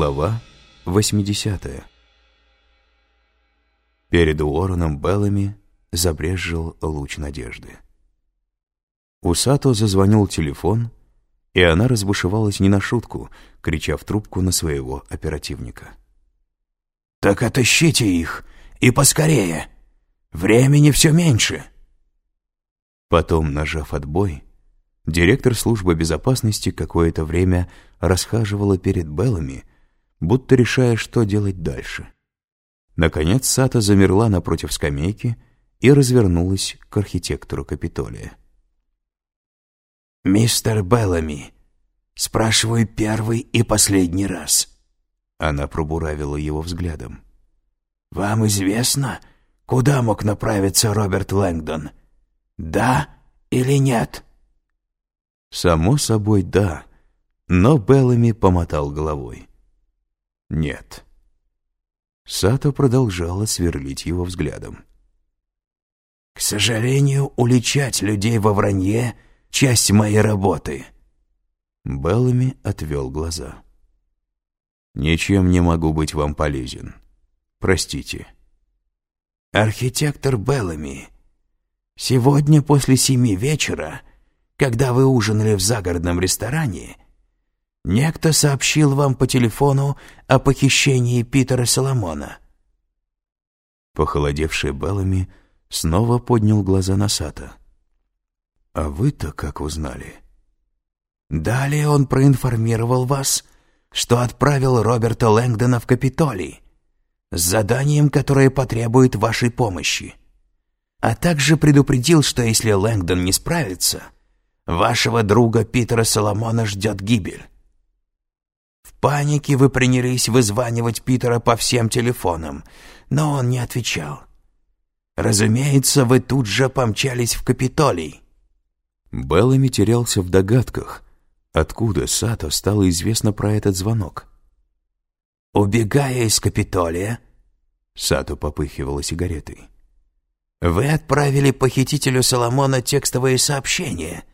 Глава 80 Перед Уорреном Беллами забрезжил луч надежды. У Сато зазвонил телефон, и она разбушевалась не на шутку, крича в трубку на своего оперативника. «Так отыщите их, и поскорее! Времени все меньше!» Потом, нажав отбой, директор службы безопасности какое-то время расхаживала перед Беллами, будто решая, что делать дальше. Наконец Сата замерла напротив скамейки и развернулась к архитектору Капитолия. «Мистер Беллами, спрашиваю первый и последний раз». Она пробуравила его взглядом. «Вам известно, куда мог направиться Роберт Лэнгдон? Да или нет?» «Само собой, да», но Беллами помотал головой. «Нет». Сато продолжала сверлить его взглядом. «К сожалению, уличать людей во вранье — часть моей работы». Беллами отвел глаза. «Ничем не могу быть вам полезен. Простите». «Архитектор Беллами, сегодня после семи вечера, когда вы ужинали в загородном ресторане, Некто сообщил вам по телефону о похищении Питера Соломона». Похолодевший Беллами снова поднял глаза на Сата. «А вы-то как узнали?» «Далее он проинформировал вас, что отправил Роберта Лэнгдона в Капитолий с заданием, которое потребует вашей помощи, а также предупредил, что если Лэнгдон не справится, вашего друга Питера Соломона ждет гибель. В панике вы принялись вызванивать Питера по всем телефонам, но он не отвечал. Разумеется, вы тут же помчались в Капитолий. Беллами терялся в догадках, откуда Сато стало известно про этот звонок. «Убегая из Капитолия», — Сато попыхивала сигаретой, «вы отправили похитителю Соломона текстовое сообщение,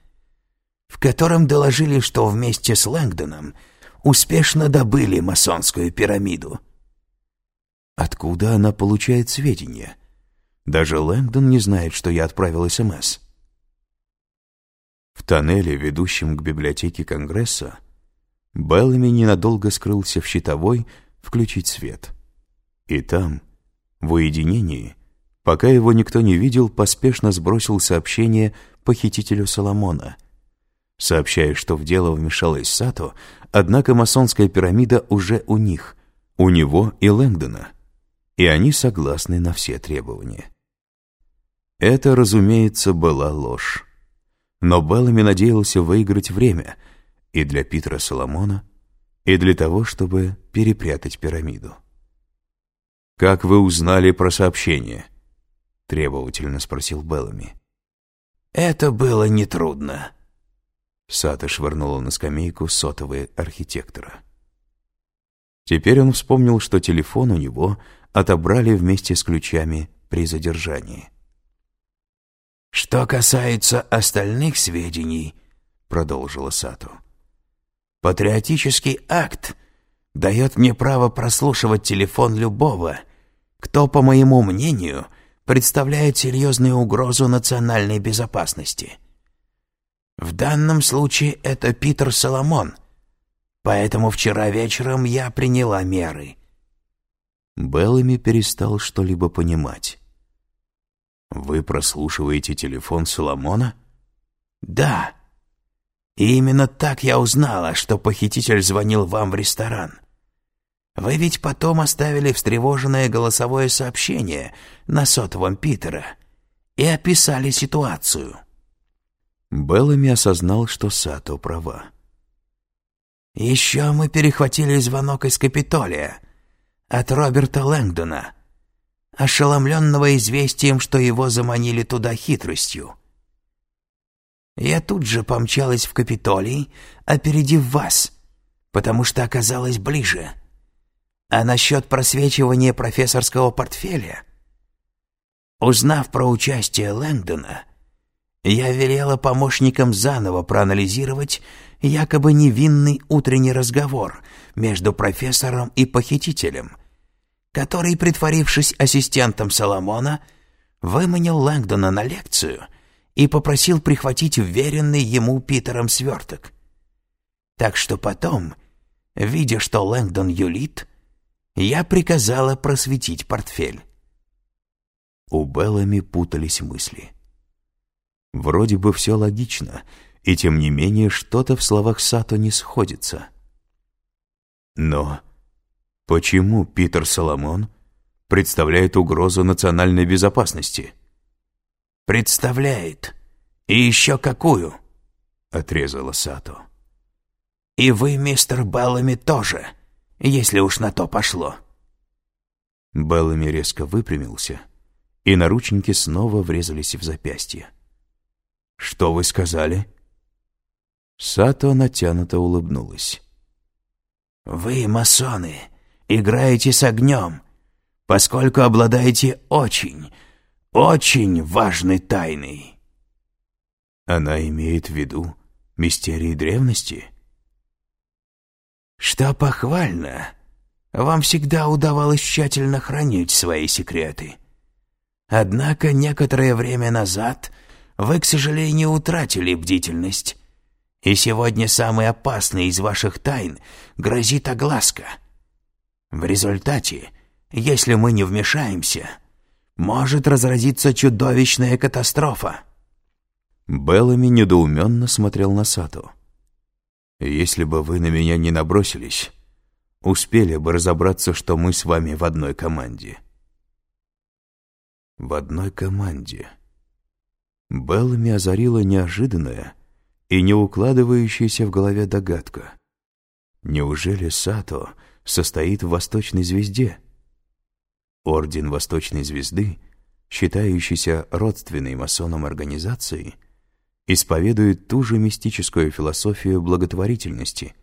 в котором доложили, что вместе с Лэнгдоном — успешно добыли масонскую пирамиду. Откуда она получает сведения? Даже Лэнгдон не знает, что я отправил СМС. В тоннеле, ведущем к библиотеке Конгресса, Беллами ненадолго скрылся в щитовой включить свет. И там, в уединении, пока его никто не видел, поспешно сбросил сообщение похитителю Соломона — сообщая, что в дело вмешалась Сато, однако масонская пирамида уже у них, у него и Лэнгдона, и они согласны на все требования. Это, разумеется, была ложь. Но Беллами надеялся выиграть время и для Питера Соломона, и для того, чтобы перепрятать пирамиду. «Как вы узнали про сообщение?» — требовательно спросил Беллами. «Это было нетрудно», Сата швырнула на скамейку сотовые архитектора. Теперь он вспомнил, что телефон у него отобрали вместе с ключами при задержании. «Что касается остальных сведений», — продолжила Сату, — «патриотический акт дает мне право прослушивать телефон любого, кто, по моему мнению, представляет серьезную угрозу национальной безопасности». В данном случае это Питер Соломон, поэтому вчера вечером я приняла меры». Беллами перестал что-либо понимать. «Вы прослушиваете телефон Соломона?» «Да. И именно так я узнала, что похититель звонил вам в ресторан. Вы ведь потом оставили встревоженное голосовое сообщение на сотовом Питера и описали ситуацию». Беллами осознал, что Сато права. «Еще мы перехватили звонок из Капитолия от Роберта Лэнгдона, ошеломленного известием, что его заманили туда хитростью. Я тут же помчалась в Капитолий, опередив вас, потому что оказалась ближе. А насчет просвечивания профессорского портфеля, узнав про участие Лэнгдона, я велела помощникам заново проанализировать якобы невинный утренний разговор между профессором и похитителем, который, притворившись ассистентом Соломона, выманил Лэнгдона на лекцию и попросил прихватить вверенный ему Питером сверток. Так что потом, видя, что Лэнгдон юлит, я приказала просветить портфель. У Беллами путались мысли. Вроде бы все логично, и тем не менее что-то в словах Сато не сходится. Но почему Питер Соломон представляет угрозу национальной безопасности? «Представляет. И еще какую?» — отрезала Сато. «И вы, мистер Беллами, тоже, если уж на то пошло». Беллами резко выпрямился, и наручники снова врезались в запястье. «Что вы сказали?» Сато натянуто улыбнулась. «Вы, масоны, играете с огнем, поскольку обладаете очень, очень важной тайной». Она имеет в виду мистерии древности? «Что похвально, вам всегда удавалось тщательно хранить свои секреты. Однако некоторое время назад вы, к сожалению, утратили бдительность, и сегодня самый опасный из ваших тайн грозит огласка. В результате, если мы не вмешаемся, может разразиться чудовищная катастрофа». Беллами недоуменно смотрел на Сату. «Если бы вы на меня не набросились, успели бы разобраться, что мы с вами в одной команде». В одной команде. Беллами озарила неожиданная и не укладывающаяся в голове догадка. Неужели Сато состоит в Восточной Звезде? Орден Восточной Звезды, считающийся родственной масонам организацией, исповедует ту же мистическую философию благотворительности,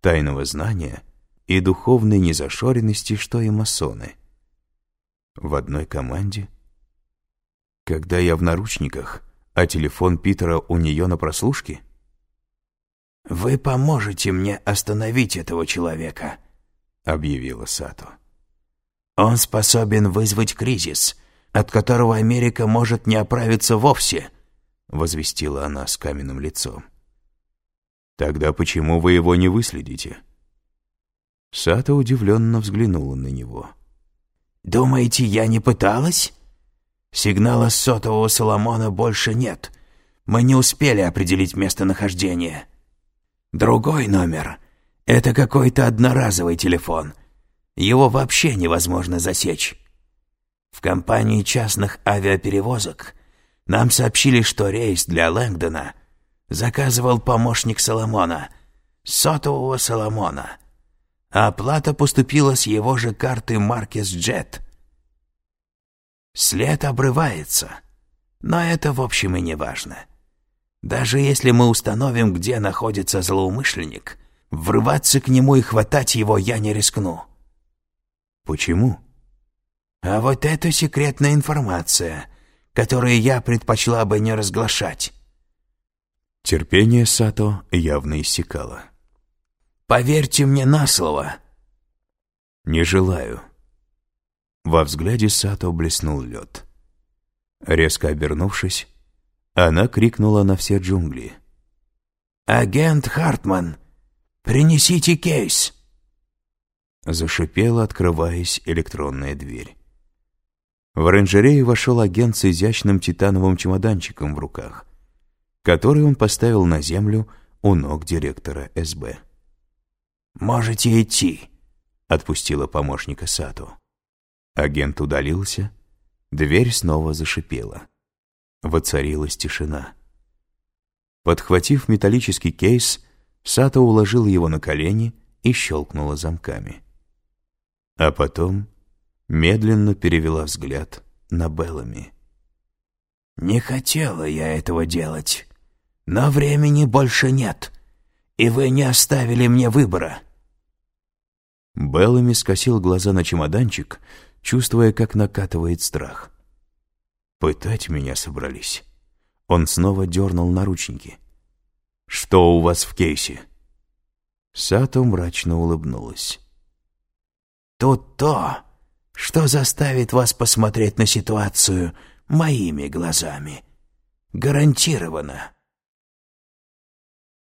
тайного знания и духовной незашоренности, что и масоны. В одной команде? Когда я в наручниках, а телефон Питера у нее на прослушке? «Вы поможете мне остановить этого человека», — объявила Сато. «Он способен вызвать кризис, от которого Америка может не оправиться вовсе», — возвестила она с каменным лицом. «Тогда почему вы его не выследите?» Сато удивленно взглянула на него. «Думаете, я не пыталась?» Сигнала сотового Соломона больше нет. Мы не успели определить местонахождение. Другой номер — это какой-то одноразовый телефон. Его вообще невозможно засечь. В компании частных авиаперевозок нам сообщили, что рейс для Лэнгдона заказывал помощник Соломона, сотового Соломона. Оплата поступила с его же карты Маркес Джет — След обрывается, но это в общем и не важно. Даже если мы установим, где находится злоумышленник, врываться к нему и хватать его я не рискну. Почему? А вот это секретная информация, которую я предпочла бы не разглашать. Терпение Сато явно иссякало. Поверьте мне на слово. Не желаю. Во взгляде Сато блеснул лед. Резко обернувшись, она крикнула на все джунгли. «Агент Хартман, принесите кейс!» Зашипела, открываясь электронная дверь. В оранжерею вошел агент с изящным титановым чемоданчиком в руках, который он поставил на землю у ног директора СБ. «Можете идти», — отпустила помощника Сато. Агент удалился, дверь снова зашипела. Воцарилась тишина. Подхватив металлический кейс, Сато уложил его на колени и щелкнула замками. А потом медленно перевела взгляд на Беллами. «Не хотела я этого делать, но времени больше нет, и вы не оставили мне выбора». Беллами скосил глаза на чемоданчик, чувствуя, как накатывает страх. Пытать меня собрались. Он снова дернул наручники. «Что у вас в кейсе?» Сато мрачно улыбнулась. «Тут то, что заставит вас посмотреть на ситуацию моими глазами. Гарантированно.